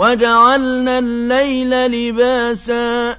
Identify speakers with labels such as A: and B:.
A: وَجَعَلْنَا اللَّيْلَ لِبَاسًا